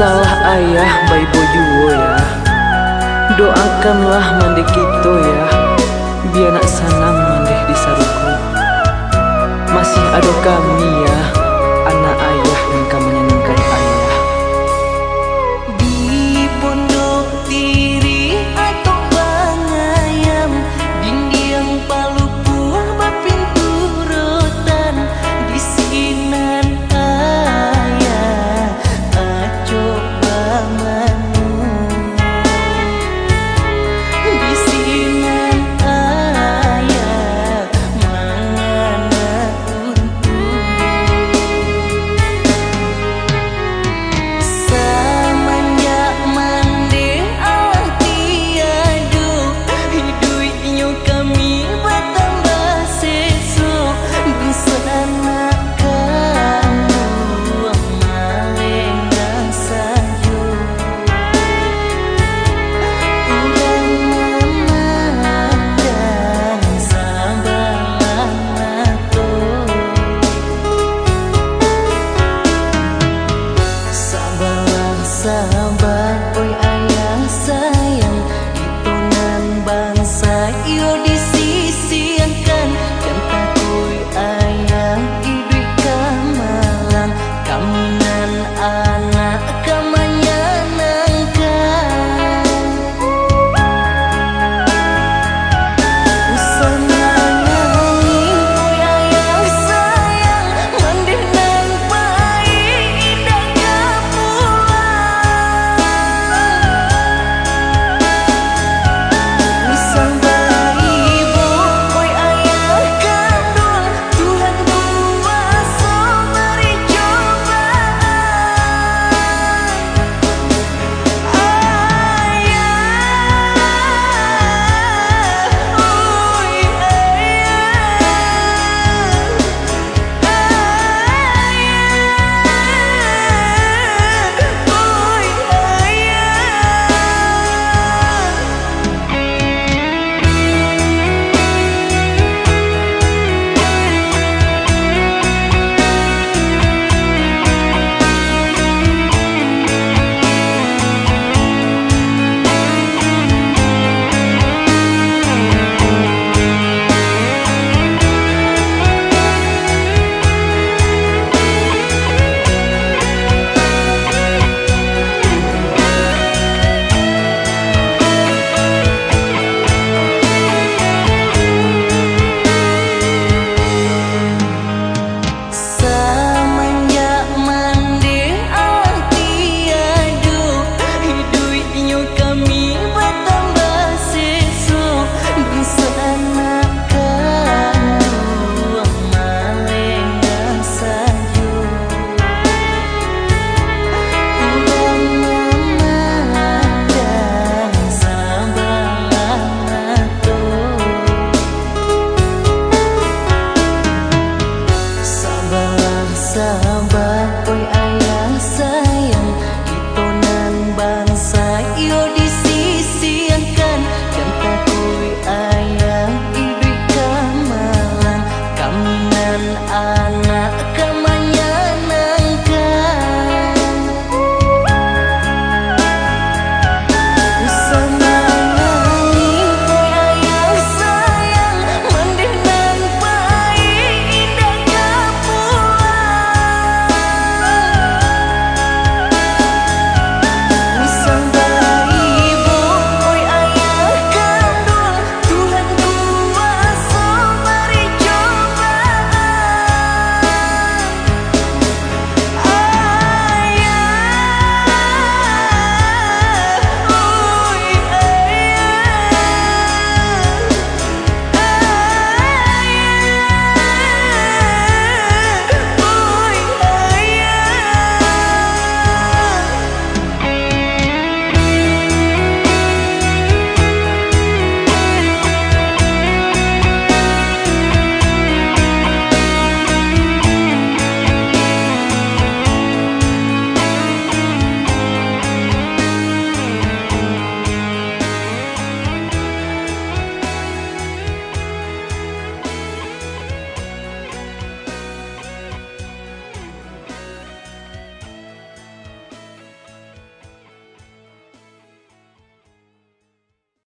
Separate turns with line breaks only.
Salah ayah bayi boyuo oh ya. Doakanlah mandi kita ya. Biar nak sanang mandi di saruku Masih ada kami ya.